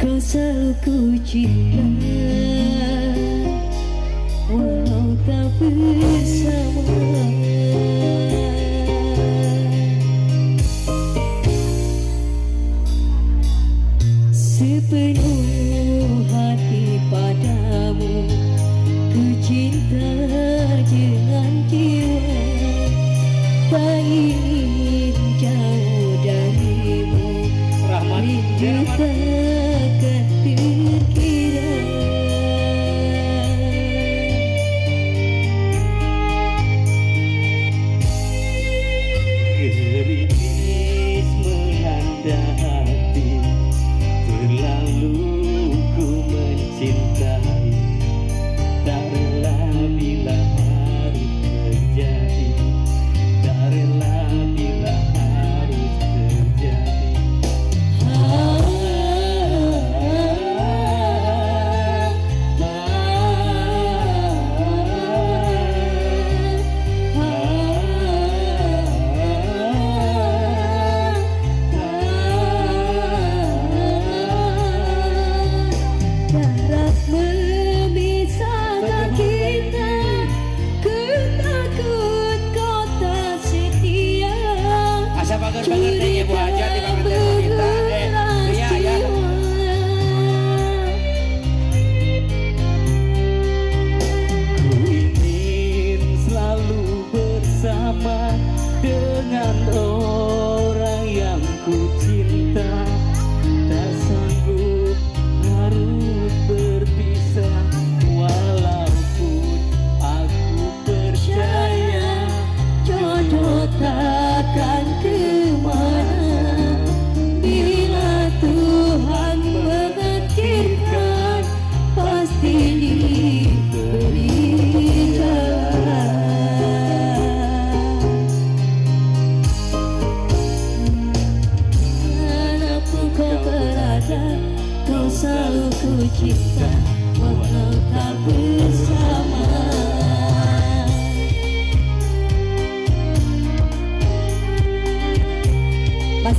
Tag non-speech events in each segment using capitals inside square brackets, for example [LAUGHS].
Kau selalu ku cinta Walau tak bersama. Sepenuh hati padamu Ku cinta dengan jiwa Baik. today.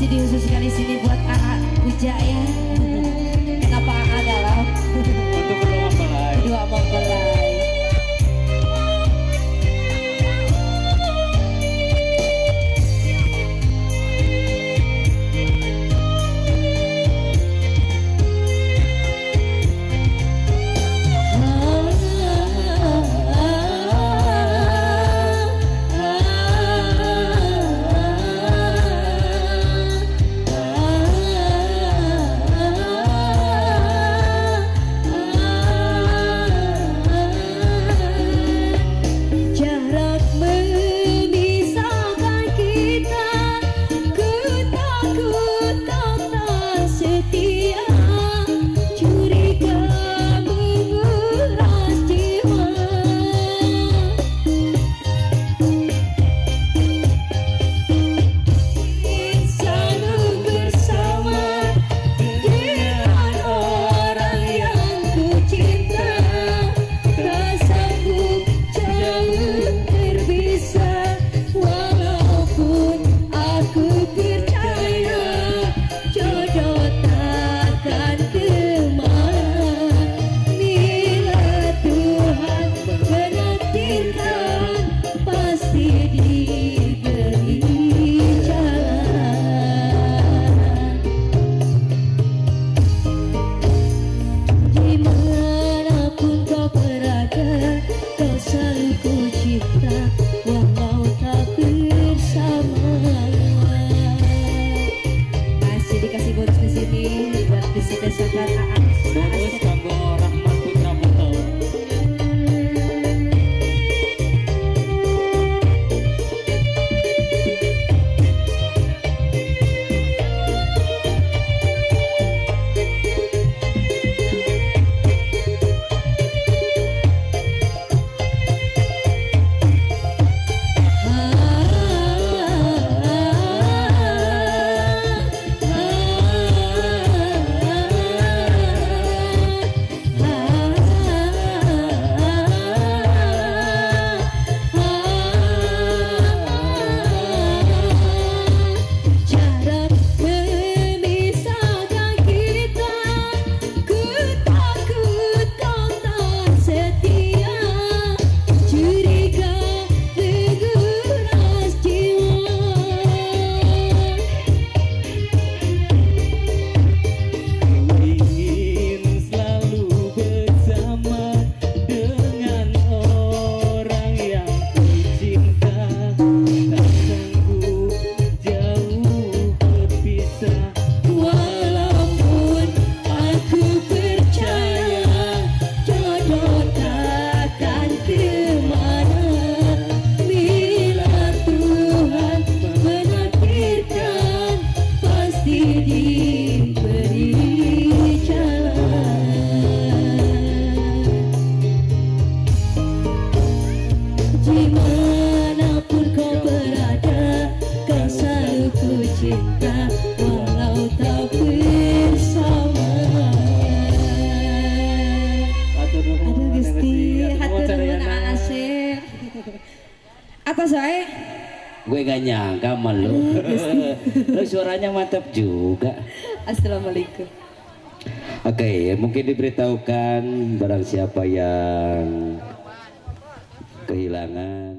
Masih di sini buat Aa Ujaya Thank you. Atas wae. Gue gak nyangka sama lu. [LAUGHS] lu suaranya mantap juga. Assalamualaikum. Oke, mungkin diberitahukan barang siapa yang kehilangan